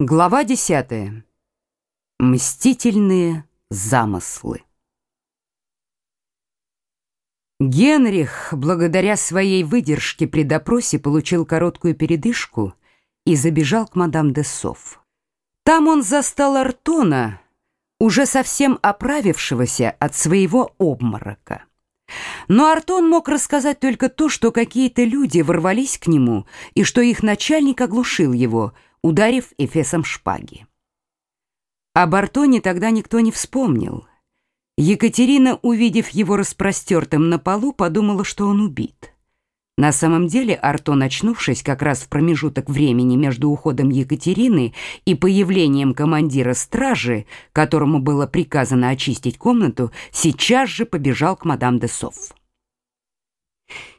Глава 10. Мстительные замыслы. Генрих, благодаря своей выдержке при допросе, получил короткую передышку и забежал к мадам де Софф. Там он застал Артона, уже совсем оправившегося от своего обморока. Но Артон мог рассказать только то, что какие-то люди ворвались к нему и что их начальник оглушил его, ударив эфесом шпаги. Об Артоне тогда никто не вспомнил. Екатерина, увидев его распростертым на полу, подумала, что он убит. На самом деле Артон, очнувшись как раз в промежуток времени между уходом Екатерины и появлением командира стражи, которому было приказано очистить комнату, сейчас же побежал к мадам де Софф.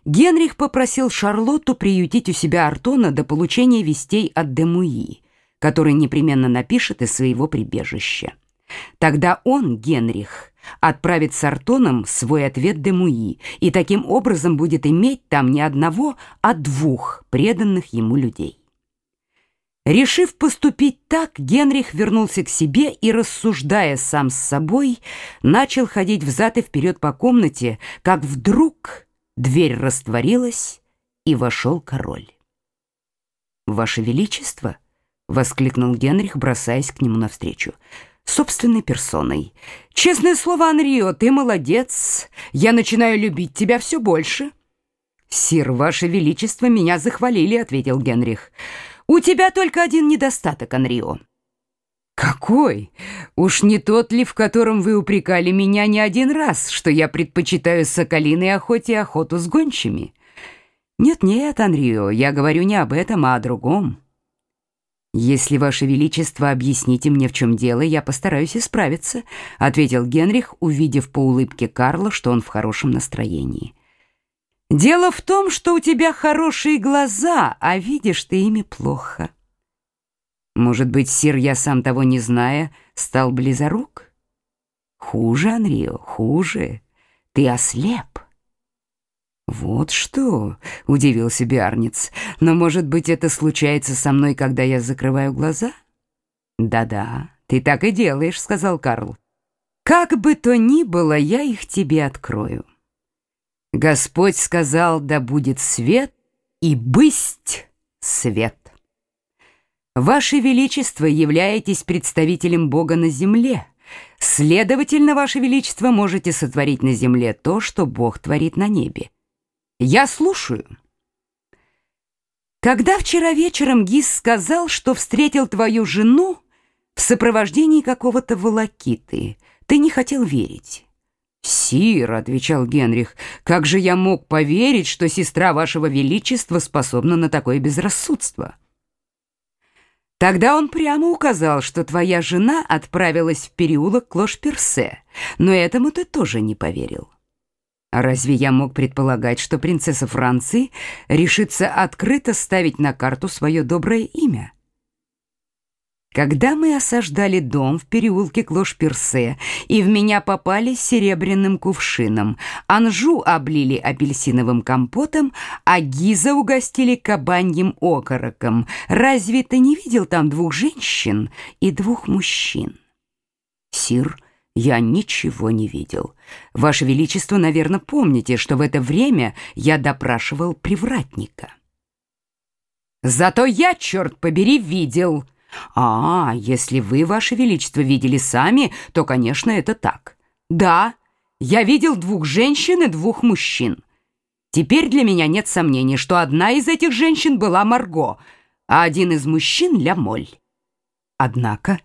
Генрих попросил Шарлотту приютить у себя Артона до получения вестей от Демуи, который непременно напишет из своего прибежища. Тогда он, Генрих, отправит с Артоном свой ответ Демуи и таким образом будет иметь там не одного, а двух преданных ему людей. Решив поступить так, Генрих вернулся к себе и, рассуждая сам с собой, начал ходить взад и вперед по комнате, как вдруг дверь растворилась, и вошел король. «Ваше Величество!» — воскликнул Генрих, бросаясь к нему навстречу — собственной персоной. Честное слово, Анрио, ты молодец. Я начинаю любить тебя все больше. Сир, ваше величество, меня захвалили, ответил Генрих. У тебя только один недостаток, Анрио. Какой? Уж не тот ли, в котором вы упрекали меня не один раз, что я предпочитаю соколиной охоте охоту с гончими? Нет-нет, Анрио, я говорю не об этом, а о другом. «Если, Ваше Величество, объясните мне, в чем дело, я постараюсь исправиться», — ответил Генрих, увидев по улыбке Карла, что он в хорошем настроении. «Дело в том, что у тебя хорошие глаза, а видишь ты ими плохо». «Может быть, сир, я сам того не зная, стал близорук?» «Хуже, Анрио, хуже. Ты ослеп». «Вот что!» — удивился Биарниц. «Но, может быть, это случается со мной, когда я закрываю глаза?» «Да-да, ты так и делаешь», — сказал Карл. «Как бы то ни было, я их тебе открою». Господь сказал, да будет свет, и бысть свет. Ваше Величество являетесь представителем Бога на земле. Следовательно, Ваше Величество можете сотворить на земле то, что Бог творит на небе. Я слушаю. Когда вчера вечером Гис сказал, что встретил твою жену в сопровождении какого-то волокиты, ты не хотел верить. «Сир», — отвечал Генрих, — «как же я мог поверить, что сестра вашего величества способна на такое безрассудство?» Тогда он прямо указал, что твоя жена отправилась в переулок Клош-Персе, но этому ты тоже не поверил. А разве я мог предполагать, что принцесса Франции решится открыто ставить на карту свое доброе имя? Когда мы осаждали дом в переулке Клош-Персе, и в меня попали серебряным кувшином, Анжу облили апельсиновым компотом, а Гиза угостили кабаньим окороком, разве ты не видел там двух женщин и двух мужчин? Сир, я ничего не видел. Ваше Величество, наверное, помните, что в это время я допрашивал привратника. Зато я, черт побери, видел. А, если вы, Ваше Величество, видели сами, то, конечно, это так. Да, я видел двух женщин и двух мужчин. Теперь для меня нет сомнений, что одна из этих женщин была Марго, а один из мужчин — Лямоль. Однако,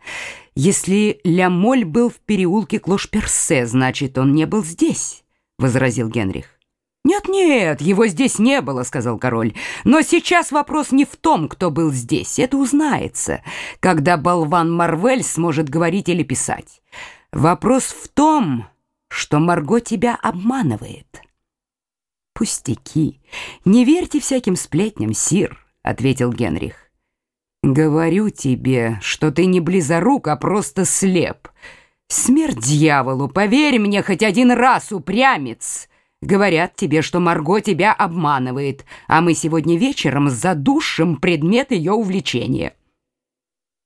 если Лямоль был в переулке Клош-Персе, значит, он не был здесь, возразил Генрих. Нет-нет, его здесь не было, сказал король. Но сейчас вопрос не в том, кто был здесь. Это узнается, когда болван Марвель сможет говорить или писать. Вопрос в том, что Марго тебя обманывает. Пустяки. Не верьте всяким сплетням, сир, ответил Генрих. Говорю тебе, что ты не близорук, а просто слеп. Смерть дьяволу, поверь мне хоть один раз, упрямец. Говорят тебе, что Марго тебя обманывает, а мы сегодня вечером задушим предмет ее увлечения.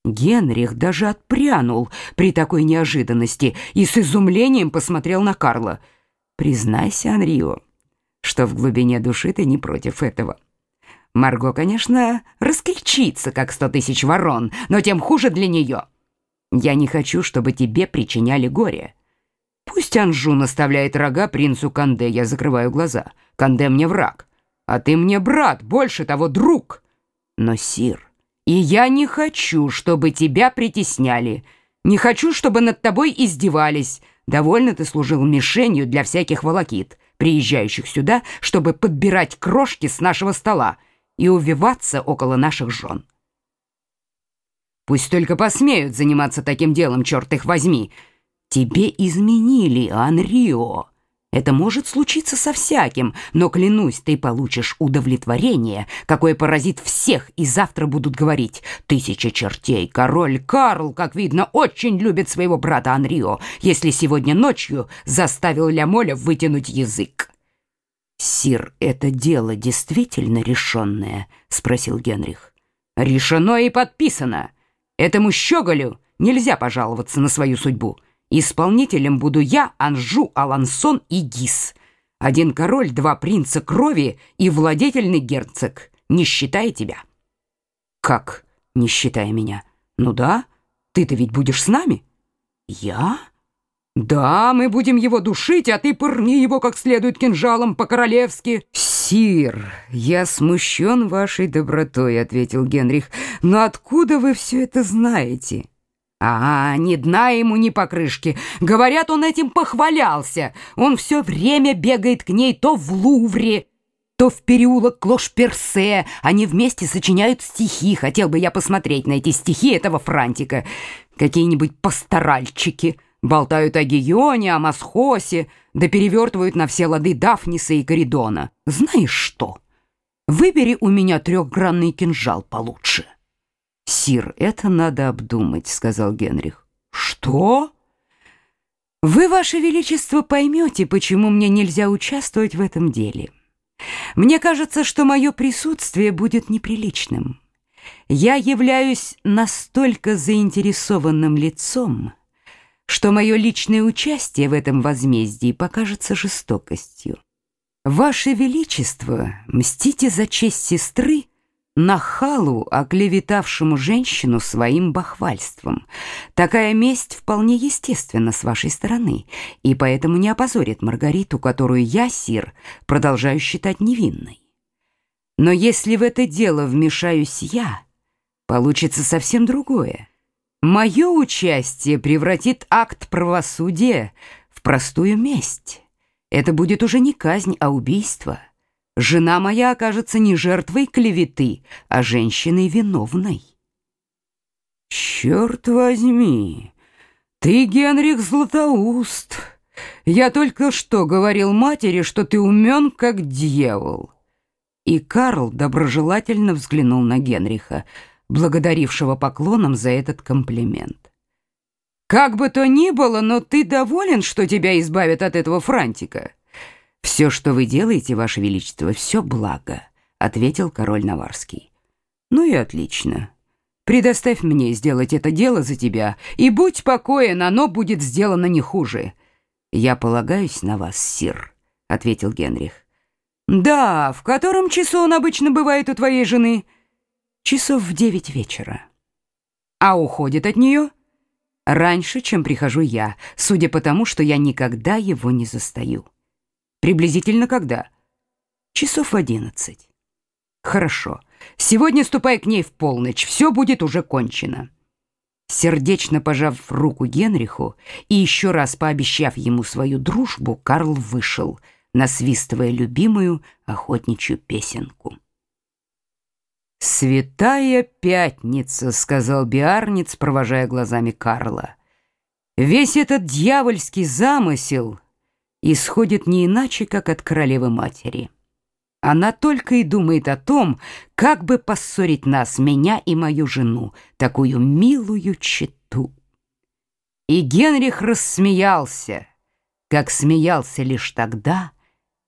Генрих даже отпрянул при такой неожиданности и с изумлением посмотрел на Карла. «Признайся, Анрио, что в глубине души ты не против этого. Марго, конечно, раскричится, как сто тысяч ворон, но тем хуже для нее. Я не хочу, чтобы тебе причиняли горе. Пусть Анжу наставляет рога принцу Канде, я закрываю глаза. Канде мне враг, а ты мне брат, больше того, друг. Но, Сир, и я не хочу, чтобы тебя притесняли. Не хочу, чтобы над тобой издевались. Довольно ты служил мишенью для всяких волокит, приезжающих сюда, чтобы подбирать крошки с нашего стола и увиваться около наших жен. Пусть только посмеют заниматься таким делом, черт их возьми. Тебе изменили, Анрио. Это может случиться со всяким, но, клянусь, ты получишь удовлетворение, какое поразит всех, и завтра будут говорить «Тысяча чертей, король Карл, как видно, очень любит своего брата Анрио, если сегодня ночью заставил Лямоля вытянуть язык». «Сир, это дело действительно решенное?» — спросил Генрих. «Решено и подписано. Этому щеголю нельзя пожаловаться на свою судьбу». Исполнителем буду я, Анжу, Алансон и Гис. Один король, два принца крови и владетельный герцог, не считая тебя. Как, не считая меня? Ну да, ты-то ведь будешь с нами. Я? Да, мы будем его душить, а ты пырни его как следует кинжалом по-королевски. Сир, я смущен вашей добротой, ответил Генрих. Но откуда вы все это знаете? А, ни дна ему, ни покрышки. Говорят, он этим похвалялся. Он все время бегает к ней то в Лувре, то в переулок Клош-Персе. Они вместе сочиняют стихи. Хотел бы я посмотреть на эти стихи этого Франтика. Какие-нибудь пасторальчики. Болтают о Гионе, о Масхосе, да перевертывают на все лады Дафниса и Коридона. Знаешь что? Выбери у меня трехгранный кинжал получше. «Сир, это надо обдумать», — сказал Генрих. «Что?» «Вы, Ваше Величество, поймете, почему мне нельзя участвовать в этом деле. Мне кажется, что мое присутствие будет неприличным. Я являюсь настолько заинтересованным лицом, что мое личное участие в этом возмездии покажется жестокостью. Ваше Величество, мстите за честь сестры, нахалу, оклеветавшему женщину своим бахвальством. Такая месть вполне естественна с вашей стороны, и поэтому не опозорит Маргариту, которую я, сир, продолжаю считать невинной. Но если в это дело вмешаюсь я, получится совсем другое. Мое участие превратит акт правосудия в простую месть. Это будет уже не казнь, а убийство — жена моя окажется не жертвой клеветы, а женщиной виновной. Черт возьми, ты, Генрих Златоуст. Я только что говорил матери, что ты умен, как дьявол. И Карл доброжелательно взглянул на Генриха, благодарившего поклоном за этот комплимент. Как бы то ни было, но ты доволен, что тебя избавят от этого франтика? «Все, что вы делаете, Ваше Величество, все благо», — ответил король Наварский. «Ну и отлично. Предоставь мне сделать это дело за тебя, и будь покоен, оно будет сделано не хуже». «Я полагаюсь на вас, сир», — ответил Генрих. «Да, в котором часу он обычно бывает у твоей жены?» «Часов в девять вечера». «А уходит от нее?» «Раньше, чем прихожу я, судя по тому, что я никогда его не застаю». Приблизительно когда? Часов в одиннадцать. Хорошо. Сегодня ступай к ней в полночь. Все будет уже кончено. Сердечно пожав руку Генриху и еще раз пообещав ему свою дружбу, Карл вышел, насвистывая любимую охотничью песенку. «Святая пятница», — сказал Биарниц, провожая глазами Карла. «Весь этот дьявольский замысел исходит не иначе, как от королевы-матери. Она только и думает о том, как бы поссорить нас, меня и мою жену, такую милую читу. И Генрих рассмеялся, как смеялся лишь тогда,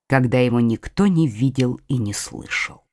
когда его никто не видел и не слышал.